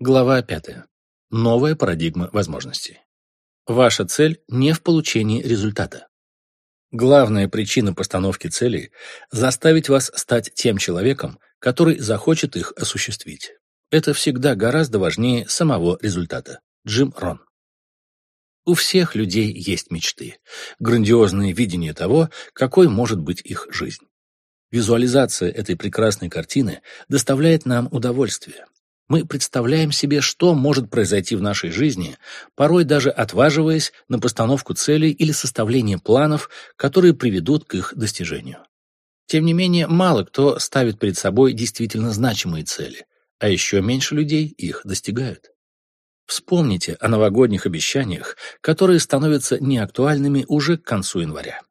Глава 5. Новая парадигма возможностей. Ваша цель не в получении результата. Главная причина постановки целей – заставить вас стать тем человеком, который захочет их осуществить. Это всегда гораздо важнее самого результата. Джим Рон. У всех людей есть мечты, грандиозное видение того, какой может быть их жизнь. Визуализация этой прекрасной картины доставляет нам удовольствие. Мы представляем себе, что может произойти в нашей жизни, порой даже отваживаясь на постановку целей или составление планов, которые приведут к их достижению. Тем не менее, мало кто ставит перед собой действительно значимые цели, а еще меньше людей их достигают. Вспомните о новогодних обещаниях, которые становятся неактуальными уже к концу января.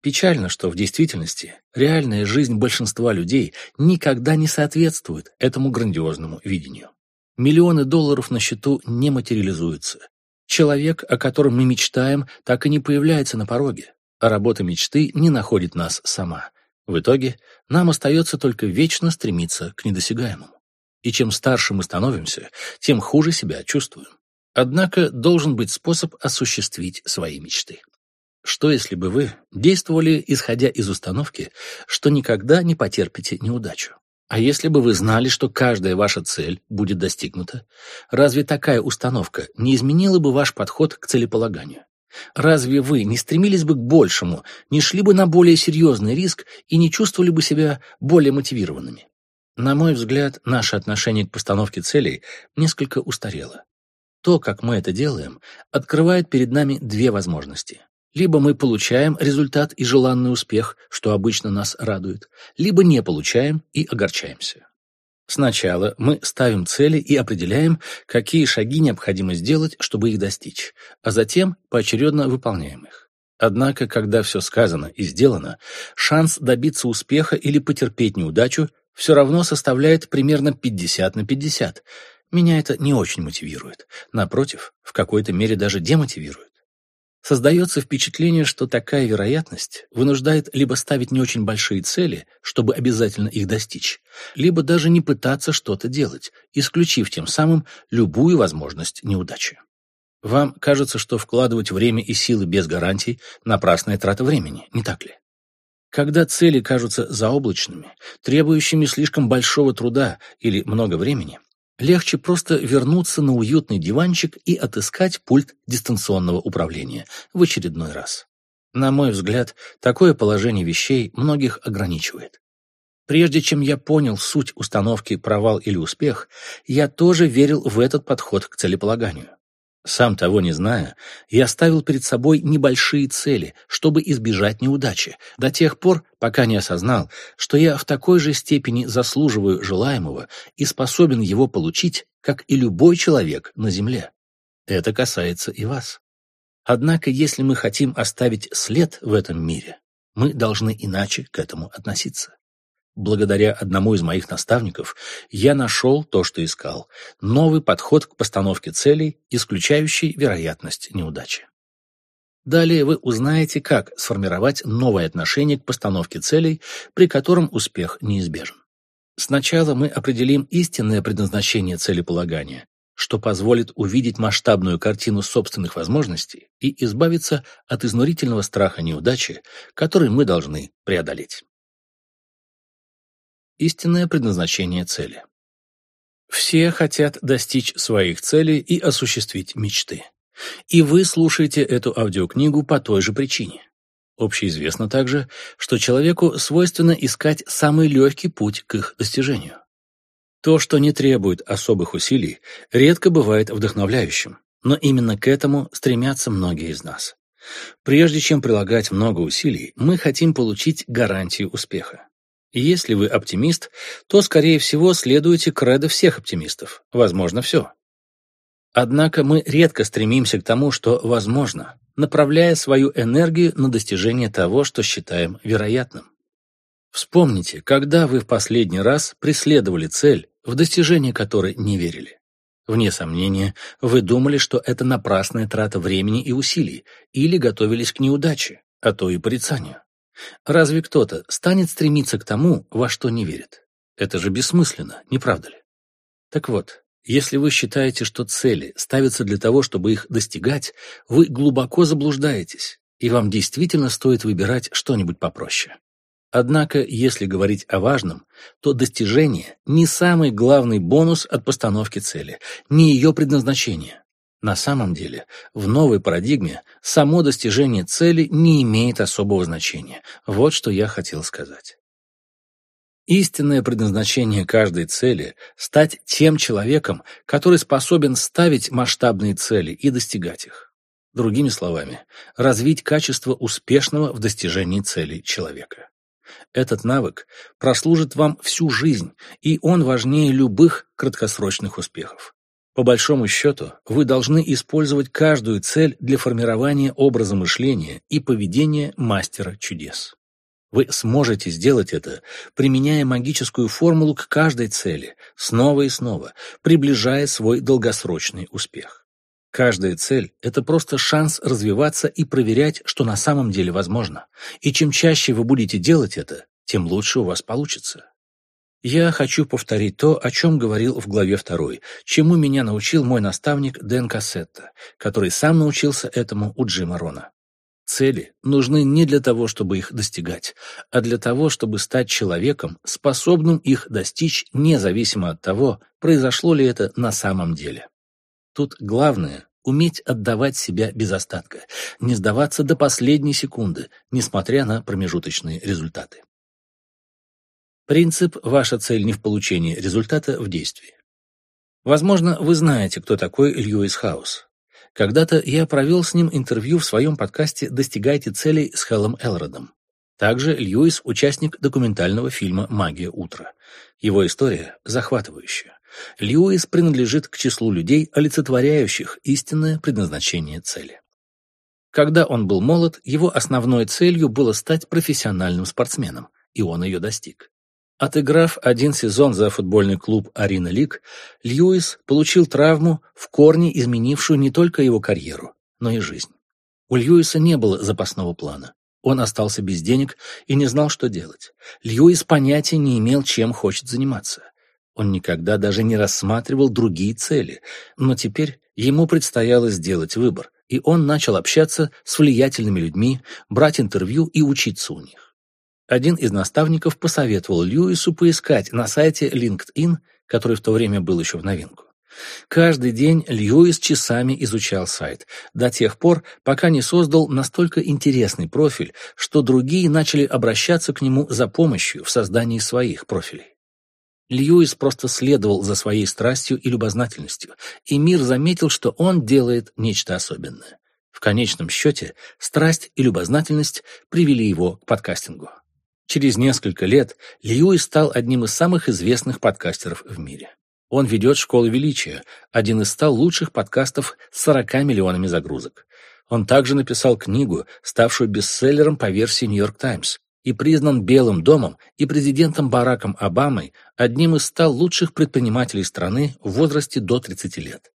Печально, что в действительности реальная жизнь большинства людей никогда не соответствует этому грандиозному видению. Миллионы долларов на счету не материализуются. Человек, о котором мы мечтаем, так и не появляется на пороге, а работа мечты не находит нас сама. В итоге нам остается только вечно стремиться к недосягаемому. И чем старше мы становимся, тем хуже себя чувствуем. Однако должен быть способ осуществить свои мечты. Что если бы вы действовали, исходя из установки, что никогда не потерпите неудачу? А если бы вы знали, что каждая ваша цель будет достигнута, разве такая установка не изменила бы ваш подход к целеполаганию? Разве вы не стремились бы к большему, не шли бы на более серьезный риск и не чувствовали бы себя более мотивированными? На мой взгляд, наше отношение к постановке целей несколько устарело. То, как мы это делаем, открывает перед нами две возможности. Либо мы получаем результат и желанный успех, что обычно нас радует, либо не получаем и огорчаемся. Сначала мы ставим цели и определяем, какие шаги необходимо сделать, чтобы их достичь, а затем поочередно выполняем их. Однако, когда все сказано и сделано, шанс добиться успеха или потерпеть неудачу все равно составляет примерно 50 на 50. Меня это не очень мотивирует. Напротив, в какой-то мере даже демотивирует. Создается впечатление, что такая вероятность вынуждает либо ставить не очень большие цели, чтобы обязательно их достичь, либо даже не пытаться что-то делать, исключив тем самым любую возможность неудачи. Вам кажется, что вкладывать время и силы без гарантий – напрасная трата времени, не так ли? Когда цели кажутся заоблачными, требующими слишком большого труда или много времени, Легче просто вернуться на уютный диванчик и отыскать пульт дистанционного управления в очередной раз. На мой взгляд, такое положение вещей многих ограничивает. Прежде чем я понял суть установки «провал или успех», я тоже верил в этот подход к целеполаганию. Сам того не зная, я ставил перед собой небольшие цели, чтобы избежать неудачи, до тех пор, пока не осознал, что я в такой же степени заслуживаю желаемого и способен его получить, как и любой человек на Земле. Это касается и вас. Однако, если мы хотим оставить след в этом мире, мы должны иначе к этому относиться. Благодаря одному из моих наставников я нашел то, что искал – новый подход к постановке целей, исключающий вероятность неудачи. Далее вы узнаете, как сформировать новое отношение к постановке целей, при котором успех неизбежен. Сначала мы определим истинное предназначение целеполагания, что позволит увидеть масштабную картину собственных возможностей и избавиться от изнурительного страха неудачи, который мы должны преодолеть истинное предназначение цели. Все хотят достичь своих целей и осуществить мечты. И вы слушаете эту аудиокнигу по той же причине. Общеизвестно также, что человеку свойственно искать самый легкий путь к их достижению. То, что не требует особых усилий, редко бывает вдохновляющим, но именно к этому стремятся многие из нас. Прежде чем прилагать много усилий, мы хотим получить гарантию успеха. Если вы оптимист, то, скорее всего, следуете кредо всех оптимистов. Возможно, все. Однако мы редко стремимся к тому, что возможно, направляя свою энергию на достижение того, что считаем вероятным. Вспомните, когда вы в последний раз преследовали цель, в достижение которой не верили. Вне сомнения, вы думали, что это напрасная трата времени и усилий, или готовились к неудаче, а то и порицанию. Разве кто-то станет стремиться к тому, во что не верит? Это же бессмысленно, не правда ли? Так вот, Если вы считаете, что цели ставятся для того, чтобы их достигать, вы глубоко заблуждаетесь, и вам действительно стоит выбирать что-нибудь попроще. Однако, если говорить о важном, то достижение не самый главный бонус от постановки цели, не ее предназначение. На самом деле, в новой парадигме само достижение цели не имеет особого значения. Вот что я хотел сказать. Истинное предназначение каждой цели – стать тем человеком, который способен ставить масштабные цели и достигать их. Другими словами, развить качество успешного в достижении целей человека. Этот навык прослужит вам всю жизнь, и он важнее любых краткосрочных успехов. По большому счету, вы должны использовать каждую цель для формирования образа мышления и поведения мастера чудес. Вы сможете сделать это, применяя магическую формулу к каждой цели, снова и снова, приближая свой долгосрочный успех. Каждая цель – это просто шанс развиваться и проверять, что на самом деле возможно. И чем чаще вы будете делать это, тем лучше у вас получится. Я хочу повторить то, о чем говорил в главе 2, чему меня научил мой наставник Дэн Кассетта, который сам научился этому у Джима Рона. Цели нужны не для того, чтобы их достигать, а для того, чтобы стать человеком, способным их достичь независимо от того, произошло ли это на самом деле. Тут главное — уметь отдавать себя без остатка, не сдаваться до последней секунды, несмотря на промежуточные результаты. Принцип «Ваша цель не в получении результата в действии». Возможно, вы знаете, кто такой Льюис Хаус. Когда-то я провел с ним интервью в своем подкасте «Достигайте целей» с Хеллом Элродом. Также Льюис – участник документального фильма «Магия утра». Его история захватывающая. Льюис принадлежит к числу людей, олицетворяющих истинное предназначение цели. Когда он был молод, его основной целью было стать профессиональным спортсменом, и он ее достиг. Отыграв один сезон за футбольный клуб «Арина Лиг», Льюис получил травму, в корне изменившую не только его карьеру, но и жизнь. У Льюиса не было запасного плана. Он остался без денег и не знал, что делать. Льюис понятия не имел, чем хочет заниматься. Он никогда даже не рассматривал другие цели, но теперь ему предстояло сделать выбор, и он начал общаться с влиятельными людьми, брать интервью и учиться у них. Один из наставников посоветовал Льюису поискать на сайте LinkedIn, который в то время был еще в новинку. Каждый день Льюис часами изучал сайт, до тех пор, пока не создал настолько интересный профиль, что другие начали обращаться к нему за помощью в создании своих профилей. Льюис просто следовал за своей страстью и любознательностью, и мир заметил, что он делает нечто особенное. В конечном счете, страсть и любознательность привели его к подкастингу. Через несколько лет Льюис стал одним из самых известных подкастеров в мире. Он ведет «Школу величия», один из ста лучших подкастов с 40 миллионами загрузок. Он также написал книгу, ставшую бестселлером по версии «Нью-Йорк Таймс», и признан Белым домом и президентом Бараком Обамой одним из ста лучших предпринимателей страны в возрасте до 30 лет.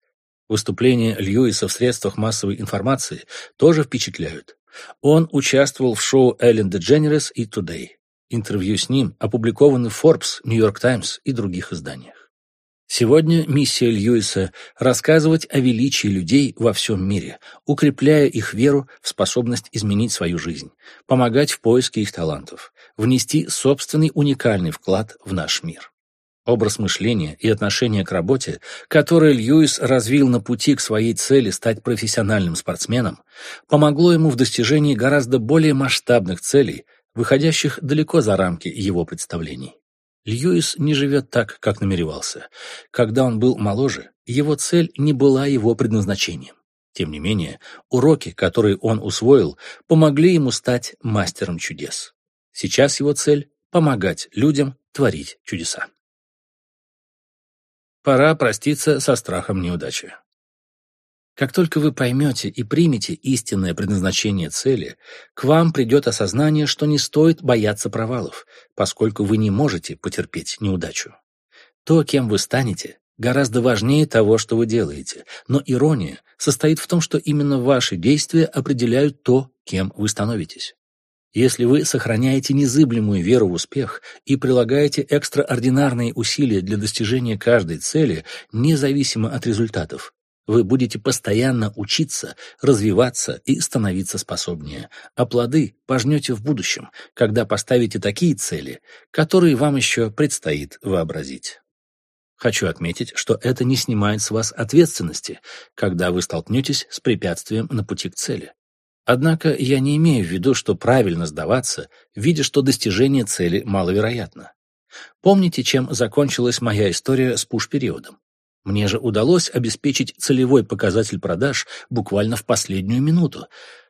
Выступления Льюиса в средствах массовой информации тоже впечатляют. Он участвовал в шоу Эллен Дедженерес и Today. Интервью с ним опубликованы в Forbes, New York Times и других изданиях. Сегодня миссия Льюиса – рассказывать о величии людей во всем мире, укрепляя их веру в способность изменить свою жизнь, помогать в поиске их талантов, внести собственный уникальный вклад в наш мир. Образ мышления и отношение к работе, которое Льюис развил на пути к своей цели стать профессиональным спортсменом, помогло ему в достижении гораздо более масштабных целей, выходящих далеко за рамки его представлений. Льюис не живет так, как намеревался. Когда он был моложе, его цель не была его предназначением. Тем не менее, уроки, которые он усвоил, помогли ему стать мастером чудес. Сейчас его цель – помогать людям творить чудеса. Пора проститься со страхом неудачи. Как только вы поймете и примете истинное предназначение цели, к вам придет осознание, что не стоит бояться провалов, поскольку вы не можете потерпеть неудачу. То, кем вы станете, гораздо важнее того, что вы делаете, но ирония состоит в том, что именно ваши действия определяют то, кем вы становитесь. Если вы сохраняете незыблемую веру в успех и прилагаете экстраординарные усилия для достижения каждой цели, независимо от результатов, вы будете постоянно учиться, развиваться и становиться способнее, а плоды пожнете в будущем, когда поставите такие цели, которые вам еще предстоит вообразить. Хочу отметить, что это не снимает с вас ответственности, когда вы столкнетесь с препятствием на пути к цели. Однако я не имею в виду, что правильно сдаваться, видя, что достижение цели маловероятно. Помните, чем закончилась моя история с пуш-периодом? Мне же удалось обеспечить целевой показатель продаж буквально в последнюю минуту.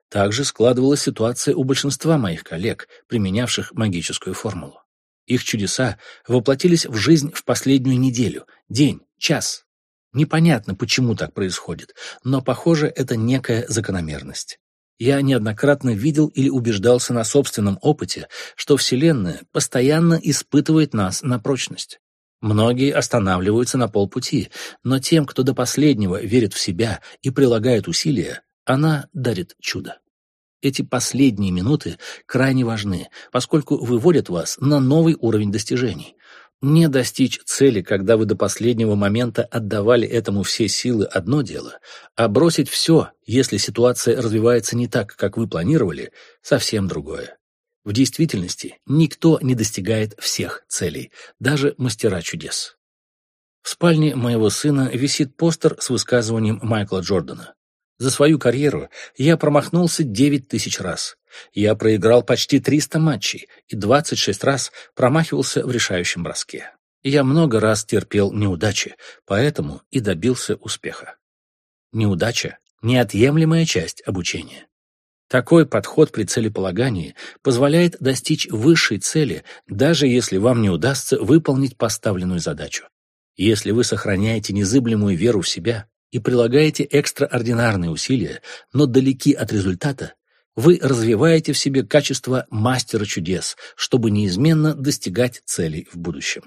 Также складывалась ситуация у большинства моих коллег, применявших магическую формулу. Их чудеса воплотились в жизнь в последнюю неделю, день, час. Непонятно, почему так происходит, но, похоже, это некая закономерность. Я неоднократно видел или убеждался на собственном опыте, что Вселенная постоянно испытывает нас на прочность. Многие останавливаются на полпути, но тем, кто до последнего верит в себя и прилагает усилия, она дарит чудо. Эти последние минуты крайне важны, поскольку выводят вас на новый уровень достижений. Не достичь цели, когда вы до последнего момента отдавали этому все силы, одно дело, а бросить все, если ситуация развивается не так, как вы планировали, совсем другое. В действительности никто не достигает всех целей, даже мастера чудес. В спальне моего сына висит постер с высказыванием Майкла Джордана. За свою карьеру я промахнулся 9 тысяч раз. Я проиграл почти 300 матчей и 26 раз промахивался в решающем броске. Я много раз терпел неудачи, поэтому и добился успеха. Неудача – неотъемлемая часть обучения. Такой подход при целеполагании позволяет достичь высшей цели, даже если вам не удастся выполнить поставленную задачу. Если вы сохраняете незыблемую веру в себя и прилагаете экстраординарные усилия, но далеки от результата, вы развиваете в себе качество мастера чудес, чтобы неизменно достигать целей в будущем.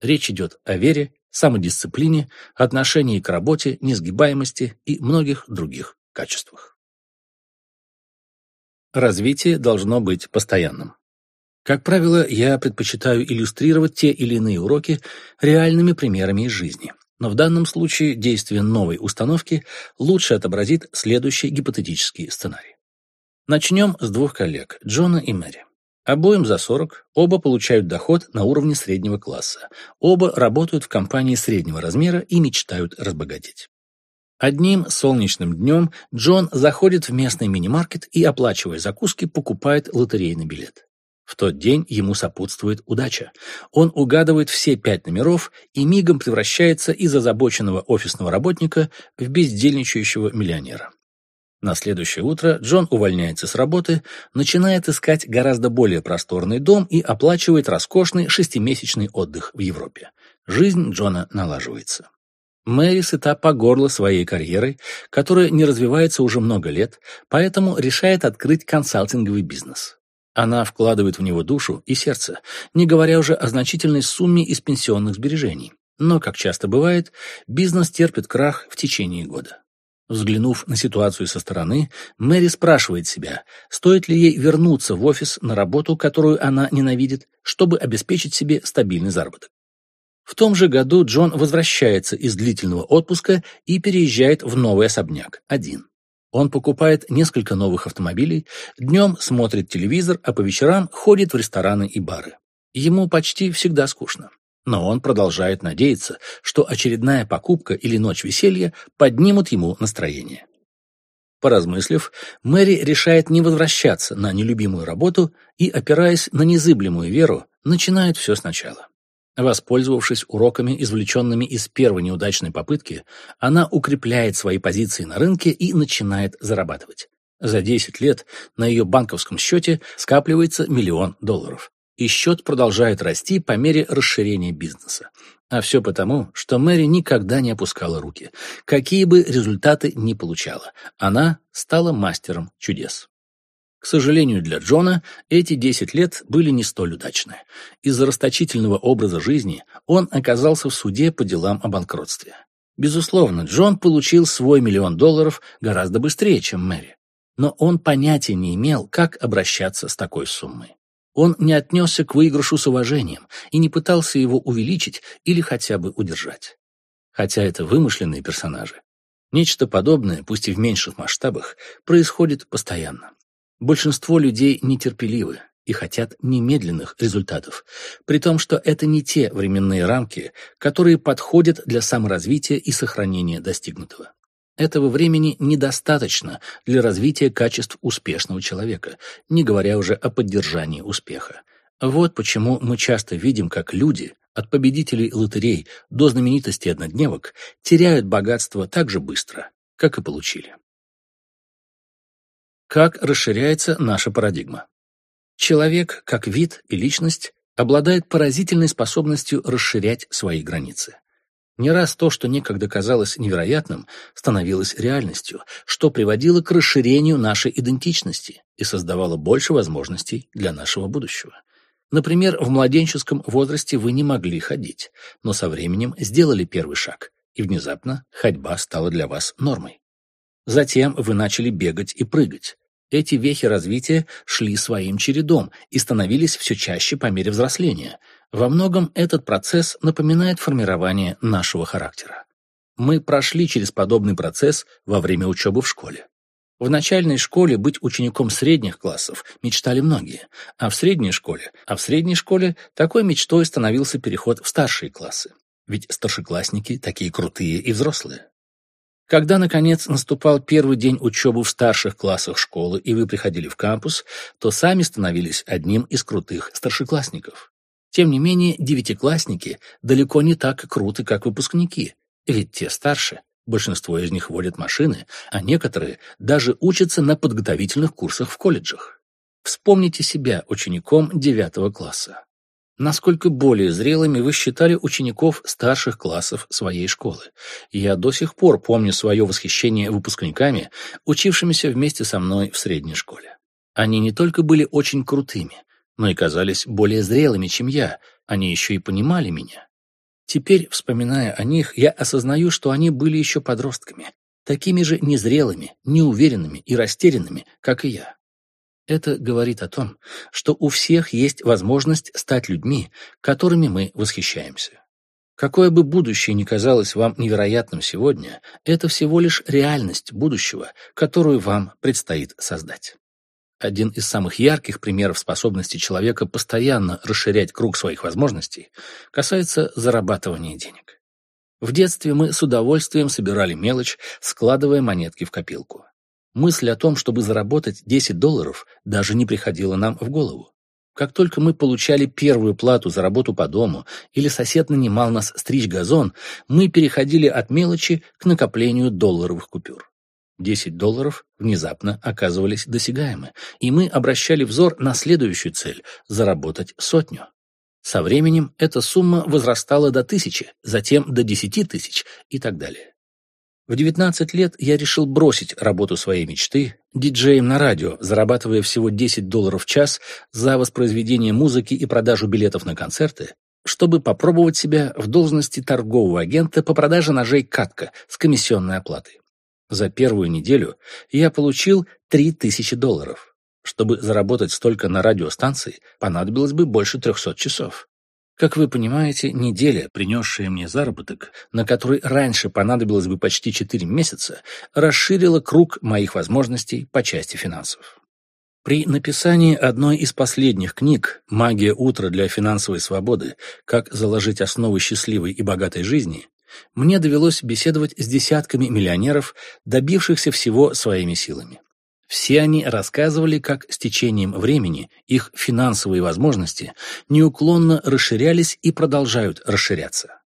Речь идет о вере, самодисциплине, отношении к работе, несгибаемости и многих других качествах. Развитие должно быть постоянным. Как правило, я предпочитаю иллюстрировать те или иные уроки реальными примерами из жизни. Но в данном случае действие новой установки лучше отобразит следующий гипотетический сценарий. Начнем с двух коллег, Джона и Мэри. Обоим за 40, оба получают доход на уровне среднего класса. Оба работают в компании среднего размера и мечтают разбогатеть. Одним солнечным днем Джон заходит в местный мини-маркет и, оплачивая закуски, покупает лотерейный билет. В тот день ему сопутствует удача. Он угадывает все пять номеров и мигом превращается из озабоченного офисного работника в бездельничающего миллионера. На следующее утро Джон увольняется с работы, начинает искать гораздо более просторный дом и оплачивает роскошный шестимесячный отдых в Европе. Жизнь Джона налаживается. Мэри сыта по горло своей карьерой, которая не развивается уже много лет, поэтому решает открыть консалтинговый бизнес. Она вкладывает в него душу и сердце, не говоря уже о значительной сумме из пенсионных сбережений. Но, как часто бывает, бизнес терпит крах в течение года. Взглянув на ситуацию со стороны, Мэри спрашивает себя, стоит ли ей вернуться в офис на работу, которую она ненавидит, чтобы обеспечить себе стабильный заработок. В том же году Джон возвращается из длительного отпуска и переезжает в новый особняк, один. Он покупает несколько новых автомобилей, днем смотрит телевизор, а по вечерам ходит в рестораны и бары. Ему почти всегда скучно. Но он продолжает надеяться, что очередная покупка или ночь веселья поднимут ему настроение. Поразмыслив, Мэри решает не возвращаться на нелюбимую работу и, опираясь на незыблемую веру, начинает все сначала. Воспользовавшись уроками, извлеченными из первой неудачной попытки, она укрепляет свои позиции на рынке и начинает зарабатывать. За 10 лет на ее банковском счете скапливается миллион долларов. И счет продолжает расти по мере расширения бизнеса. А все потому, что Мэри никогда не опускала руки. Какие бы результаты ни получала, она стала мастером чудес. К сожалению для Джона, эти 10 лет были не столь удачны. Из-за расточительного образа жизни он оказался в суде по делам о банкротстве. Безусловно, Джон получил свой миллион долларов гораздо быстрее, чем Мэри. но он понятия не имел, как обращаться с такой суммой. Он не отнесся к выигрышу с уважением и не пытался его увеличить или хотя бы удержать. Хотя это вымышленные персонажи, нечто подобное, пусть и в меньших масштабах, происходит постоянно. Большинство людей нетерпеливы и хотят немедленных результатов, при том, что это не те временные рамки, которые подходят для саморазвития и сохранения достигнутого. Этого времени недостаточно для развития качеств успешного человека, не говоря уже о поддержании успеха. Вот почему мы часто видим, как люди, от победителей лотерей до знаменитости однодневок, теряют богатство так же быстро, как и получили. Как расширяется наша парадигма? Человек, как вид и личность, обладает поразительной способностью расширять свои границы. Не раз то, что некогда казалось невероятным, становилось реальностью, что приводило к расширению нашей идентичности и создавало больше возможностей для нашего будущего. Например, в младенческом возрасте вы не могли ходить, но со временем сделали первый шаг, и внезапно ходьба стала для вас нормой. Затем вы начали бегать и прыгать. Эти вехи развития шли своим чередом и становились все чаще по мере взросления. Во многом этот процесс напоминает формирование нашего характера. Мы прошли через подобный процесс во время учебы в школе. В начальной школе быть учеником средних классов мечтали многие, а в средней школе, а в средней школе такой мечтой становился переход в старшие классы. Ведь старшеклассники такие крутые и взрослые. Когда, наконец, наступал первый день учебы в старших классах школы, и вы приходили в кампус, то сами становились одним из крутых старшеклассников. Тем не менее, девятиклассники далеко не так круты, как выпускники, ведь те старше, большинство из них водят машины, а некоторые даже учатся на подготовительных курсах в колледжах. Вспомните себя учеником девятого класса насколько более зрелыми вы считали учеников старших классов своей школы. Я до сих пор помню свое восхищение выпускниками, учившимися вместе со мной в средней школе. Они не только были очень крутыми, но и казались более зрелыми, чем я, они еще и понимали меня. Теперь, вспоминая о них, я осознаю, что они были еще подростками, такими же незрелыми, неуверенными и растерянными, как и я. Это говорит о том, что у всех есть возможность стать людьми, которыми мы восхищаемся. Какое бы будущее ни казалось вам невероятным сегодня, это всего лишь реальность будущего, которую вам предстоит создать. Один из самых ярких примеров способности человека постоянно расширять круг своих возможностей касается зарабатывания денег. В детстве мы с удовольствием собирали мелочь, складывая монетки в копилку. Мысль о том, чтобы заработать 10 долларов, даже не приходила нам в голову. Как только мы получали первую плату за работу по дому или сосед нанимал нас стричь газон, мы переходили от мелочи к накоплению долларовых купюр. 10 долларов внезапно оказывались досягаемы, и мы обращали взор на следующую цель – заработать сотню. Со временем эта сумма возрастала до тысячи, затем до десяти тысяч и так далее. В 19 лет я решил бросить работу своей мечты, диджеем на радио, зарабатывая всего 10 долларов в час за воспроизведение музыки и продажу билетов на концерты, чтобы попробовать себя в должности торгового агента по продаже ножей «Катка» с комиссионной оплатой. За первую неделю я получил 3000 долларов. Чтобы заработать столько на радиостанции, понадобилось бы больше 300 часов. Как вы понимаете, неделя, принесшая мне заработок, на который раньше понадобилось бы почти 4 месяца, расширила круг моих возможностей по части финансов. При написании одной из последних книг «Магия утра для финансовой свободы. Как заложить основы счастливой и богатой жизни» мне довелось беседовать с десятками миллионеров, добившихся всего своими силами. Все они рассказывали, как с течением времени их финансовые возможности неуклонно расширялись и продолжают расширяться.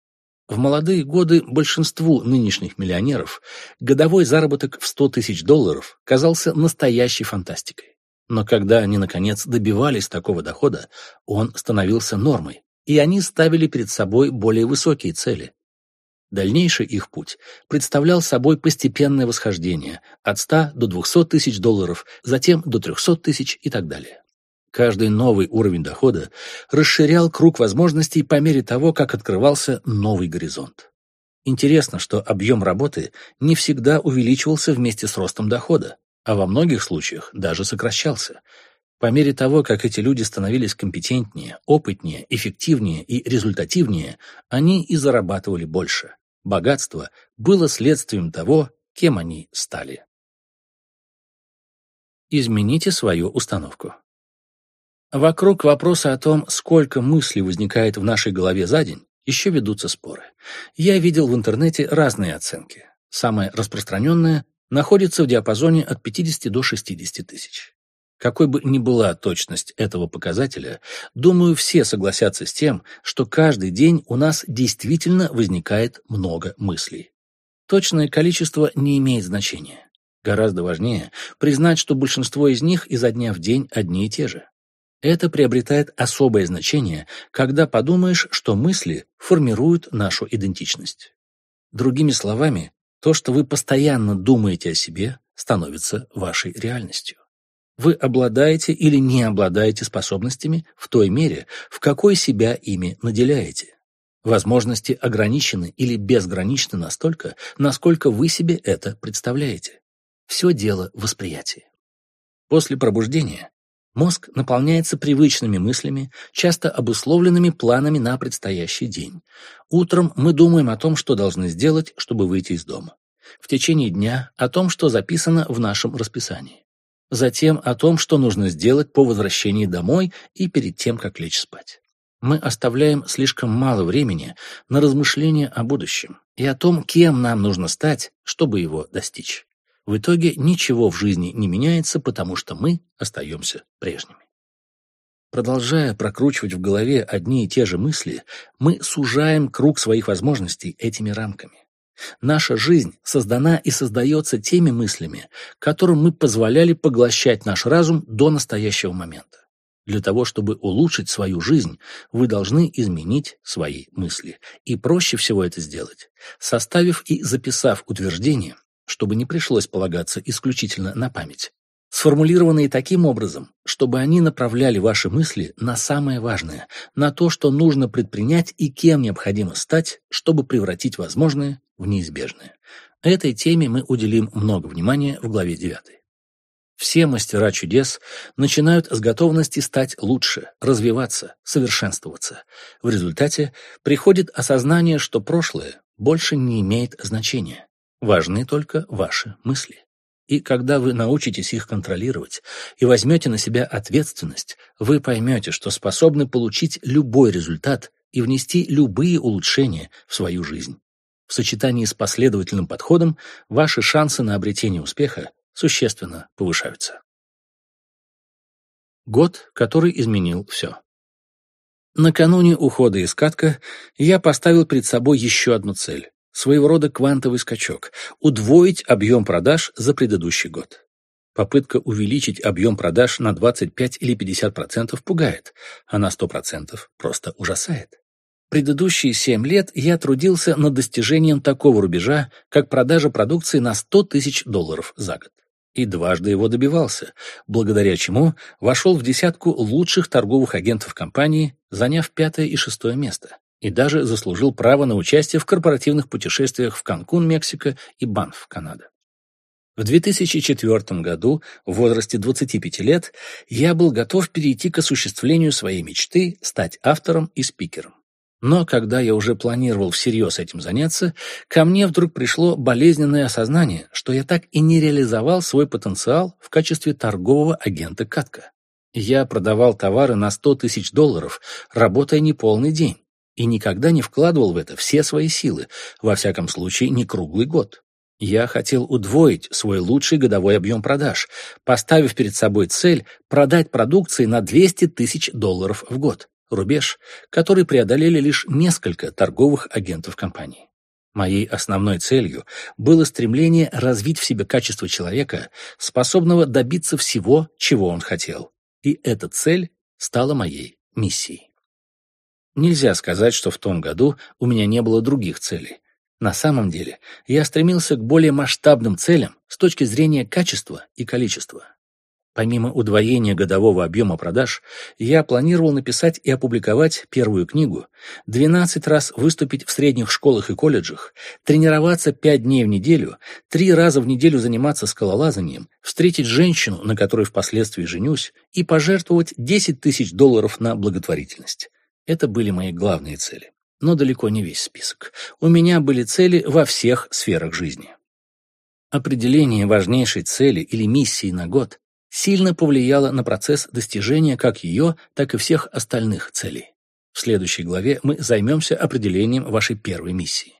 В молодые годы большинству нынешних миллионеров годовой заработок в 100 тысяч долларов казался настоящей фантастикой. Но когда они, наконец, добивались такого дохода, он становился нормой, и они ставили перед собой более высокие цели. Дальнейший их путь представлял собой постепенное восхождение от 100 до 200 тысяч долларов, затем до 300 тысяч и так далее. Каждый новый уровень дохода расширял круг возможностей по мере того, как открывался новый горизонт. Интересно, что объем работы не всегда увеличивался вместе с ростом дохода. а во многих случаях даже сокращался. По мере того, как эти люди становились компетентнее, опытнее, эффективнее и результативнее, они и зарабатывали больше. Богатство было следствием того, кем они стали. Измените свою установку. Вокруг вопроса о том, сколько мыслей возникает в нашей голове за день, еще ведутся споры. Я видел в интернете разные оценки. Самая распространенная находится в диапазоне от 50 до 60 тысяч. Какой бы ни была точность этого показателя, думаю, все согласятся с тем, что каждый день у нас действительно возникает много мыслей. Точное количество не имеет значения. Гораздо важнее признать, что большинство из них изо дня в день одни и те же. Это приобретает особое значение, когда подумаешь, что мысли формируют нашу идентичность. Другими словами, то, что вы постоянно думаете о себе, становится вашей реальностью. Вы обладаете или не обладаете способностями в той мере, в какой себя ими наделяете. Возможности ограничены или безграничны настолько, насколько вы себе это представляете. Все дело в восприятии. После пробуждения мозг наполняется привычными мыслями, часто обусловленными планами на предстоящий день. Утром мы думаем о том, что должны сделать, чтобы выйти из дома. В течение дня о том, что записано в нашем расписании затем о том, что нужно сделать по возвращении домой и перед тем, как лечь спать. Мы оставляем слишком мало времени на размышления о будущем и о том, кем нам нужно стать, чтобы его достичь. В итоге ничего в жизни не меняется, потому что мы остаемся прежними. Продолжая прокручивать в голове одни и те же мысли, мы сужаем круг своих возможностей этими рамками. Наша жизнь создана и создается теми мыслями, которым мы позволяли поглощать наш разум до настоящего момента. Для того, чтобы улучшить свою жизнь, вы должны изменить свои мысли. И проще всего это сделать, составив и записав утверждение, чтобы не пришлось полагаться исключительно на память, сформулированные таким образом, чтобы они направляли ваши мысли на самое важное, на то, что нужно предпринять и кем необходимо стать, чтобы превратить возможное в неизбежное. Этой теме мы уделим много внимания в главе 9. Все мастера чудес начинают с готовности стать лучше, развиваться, совершенствоваться. В результате приходит осознание, что прошлое больше не имеет значения. Важны только ваши мысли. И когда вы научитесь их контролировать и возьмете на себя ответственность, вы поймете, что способны получить любой результат и внести любые улучшения в свою жизнь. В сочетании с последовательным подходом ваши шансы на обретение успеха существенно повышаются. Год, который изменил все. Накануне ухода из катка я поставил перед собой еще одну цель своего рода квантовый скачок, удвоить объем продаж за предыдущий год. Попытка увеличить объем продаж на 25 или 50% пугает, а на 100% просто ужасает. Предыдущие 7 лет я трудился над достижением такого рубежа, как продажа продукции на 100 тысяч долларов за год. И дважды его добивался, благодаря чему вошел в десятку лучших торговых агентов компании, заняв пятое и шестое место и даже заслужил право на участие в корпоративных путешествиях в Канкун, Мексика и Банф, Канада. В 2004 году, в возрасте 25 лет, я был готов перейти к осуществлению своей мечты стать автором и спикером. Но когда я уже планировал всерьез этим заняться, ко мне вдруг пришло болезненное осознание, что я так и не реализовал свой потенциал в качестве торгового агента катка. Я продавал товары на 100 тысяч долларов, работая не полный день и никогда не вкладывал в это все свои силы, во всяком случае не круглый год. Я хотел удвоить свой лучший годовой объем продаж, поставив перед собой цель продать продукции на 200 тысяч долларов в год, рубеж, который преодолели лишь несколько торговых агентов компании. Моей основной целью было стремление развить в себе качество человека, способного добиться всего, чего он хотел. И эта цель стала моей миссией. Нельзя сказать, что в том году у меня не было других целей. На самом деле, я стремился к более масштабным целям с точки зрения качества и количества. Помимо удвоения годового объема продаж, я планировал написать и опубликовать первую книгу, 12 раз выступить в средних школах и колледжах, тренироваться 5 дней в неделю, 3 раза в неделю заниматься скалолазанием, встретить женщину, на которой впоследствии женюсь, и пожертвовать 10 тысяч долларов на благотворительность. Это были мои главные цели. Но далеко не весь список. У меня были цели во всех сферах жизни. Определение важнейшей цели или миссии на год сильно повлияло на процесс достижения как ее, так и всех остальных целей. В следующей главе мы займемся определением вашей первой миссии.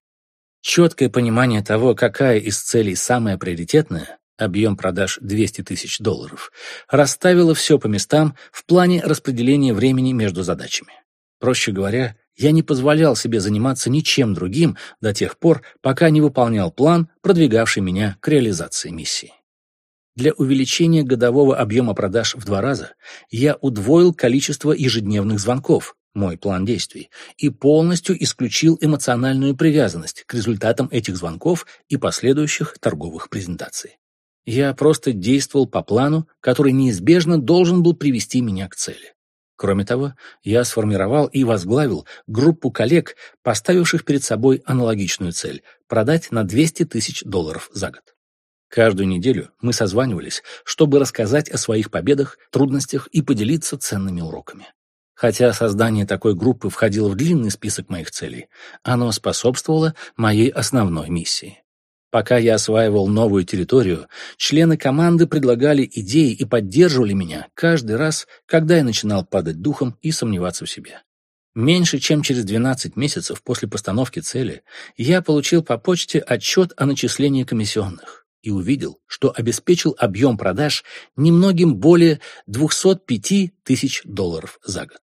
Четкое понимание того, какая из целей самая приоритетная, объем продаж 200 тысяч долларов, расставило все по местам в плане распределения времени между задачами. Проще говоря, я не позволял себе заниматься ничем другим до тех пор, пока не выполнял план, продвигавший меня к реализации миссии. Для увеличения годового объема продаж в два раза я удвоил количество ежедневных звонков, мой план действий, и полностью исключил эмоциональную привязанность к результатам этих звонков и последующих торговых презентаций. Я просто действовал по плану, который неизбежно должен был привести меня к цели. Кроме того, я сформировал и возглавил группу коллег, поставивших перед собой аналогичную цель – продать на 200 тысяч долларов за год. Каждую неделю мы созванивались, чтобы рассказать о своих победах, трудностях и поделиться ценными уроками. Хотя создание такой группы входило в длинный список моих целей, оно способствовало моей основной миссии. Пока я осваивал новую территорию, члены команды предлагали идеи и поддерживали меня каждый раз, когда я начинал падать духом и сомневаться в себе. Меньше чем через 12 месяцев после постановки цели я получил по почте отчет о начислении комиссионных и увидел, что обеспечил объем продаж немногим более 205 тысяч долларов за год.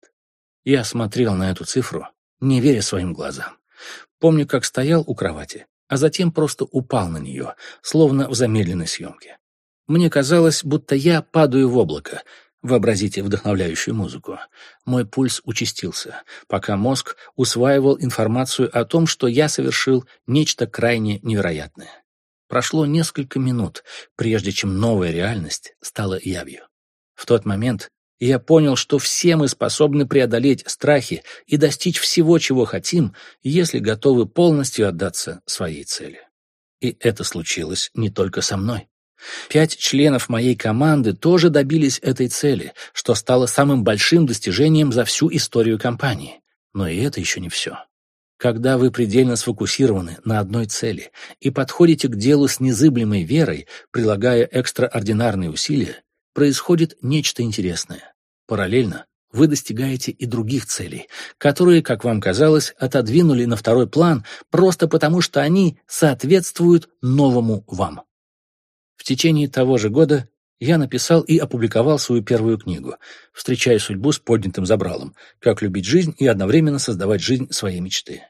Я смотрел на эту цифру, не веря своим глазам. Помню, как стоял у кровати, а затем просто упал на нее, словно в замедленной съемке. Мне казалось, будто я падаю в облако. Вообразите вдохновляющую музыку. Мой пульс участился, пока мозг усваивал информацию о том, что я совершил нечто крайне невероятное. Прошло несколько минут, прежде чем новая реальность стала явью. В тот момент я понял, что все мы способны преодолеть страхи и достичь всего, чего хотим, если готовы полностью отдаться своей цели. И это случилось не только со мной. Пять членов моей команды тоже добились этой цели, что стало самым большим достижением за всю историю компании. Но и это еще не все. Когда вы предельно сфокусированы на одной цели и подходите к делу с незыблемой верой, прилагая экстраординарные усилия, происходит нечто интересное. Параллельно вы достигаете и других целей, которые, как вам казалось, отодвинули на второй план просто потому, что они соответствуют новому вам. В течение того же года я написал и опубликовал свою первую книгу «Встречая судьбу с поднятым забралом. Как любить жизнь и одновременно создавать жизнь своей мечты».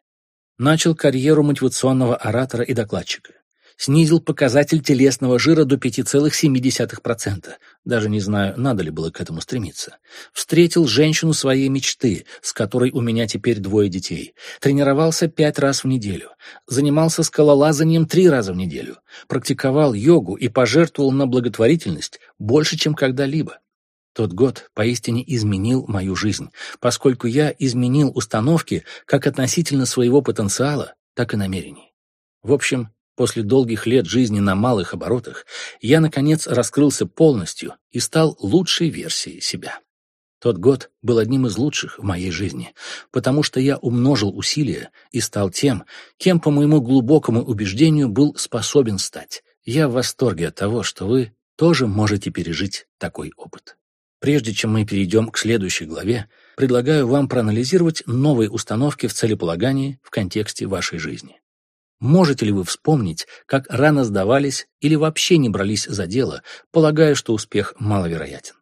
Начал карьеру мотивационного оратора и докладчика. Снизил показатель телесного жира до 5,7%. Даже не знаю, надо ли было к этому стремиться. Встретил женщину своей мечты, с которой у меня теперь двое детей. Тренировался пять раз в неделю. Занимался скалолазанием три раза в неделю. Практиковал йогу и пожертвовал на благотворительность больше, чем когда-либо. Тот год поистине изменил мою жизнь, поскольку я изменил установки как относительно своего потенциала, так и намерений. В общем, после долгих лет жизни на малых оборотах я, наконец, раскрылся полностью и стал лучшей версией себя. Тот год был одним из лучших в моей жизни, потому что я умножил усилия и стал тем, кем, по моему глубокому убеждению, был способен стать. Я в восторге от того, что вы тоже можете пережить такой опыт. Прежде чем мы перейдем к следующей главе, предлагаю вам проанализировать новые установки в целеполагании в контексте вашей жизни. Можете ли вы вспомнить, как рано сдавались или вообще не брались за дело, полагая, что успех маловероятен?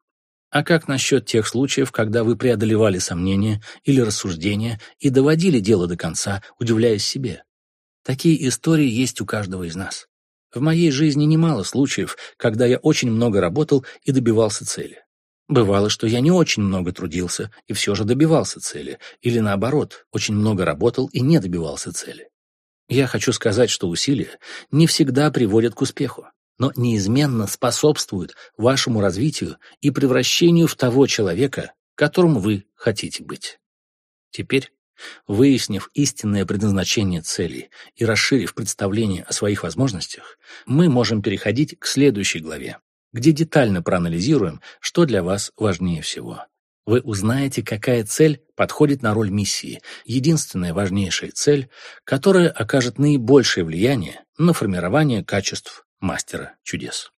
А как насчет тех случаев, когда вы преодолевали сомнения или рассуждения и доводили дело до конца, удивляясь себе? Такие истории есть у каждого из нас. В моей жизни немало случаев, когда я очень много работал и добивался цели. Бывало, что я не очень много трудился и все же добивался цели, или наоборот, очень много работал и не добивался цели. Я хочу сказать, что усилия не всегда приводят к успеху, но неизменно способствуют вашему развитию и превращению в того человека, которым вы хотите быть. Теперь, выяснив истинное предназначение цели и расширив представление о своих возможностях, мы можем переходить к следующей главе, где детально проанализируем, что для вас важнее всего. Вы узнаете, какая цель подходит на роль миссии, единственная важнейшая цель, которая окажет наибольшее влияние на формирование качеств мастера чудес.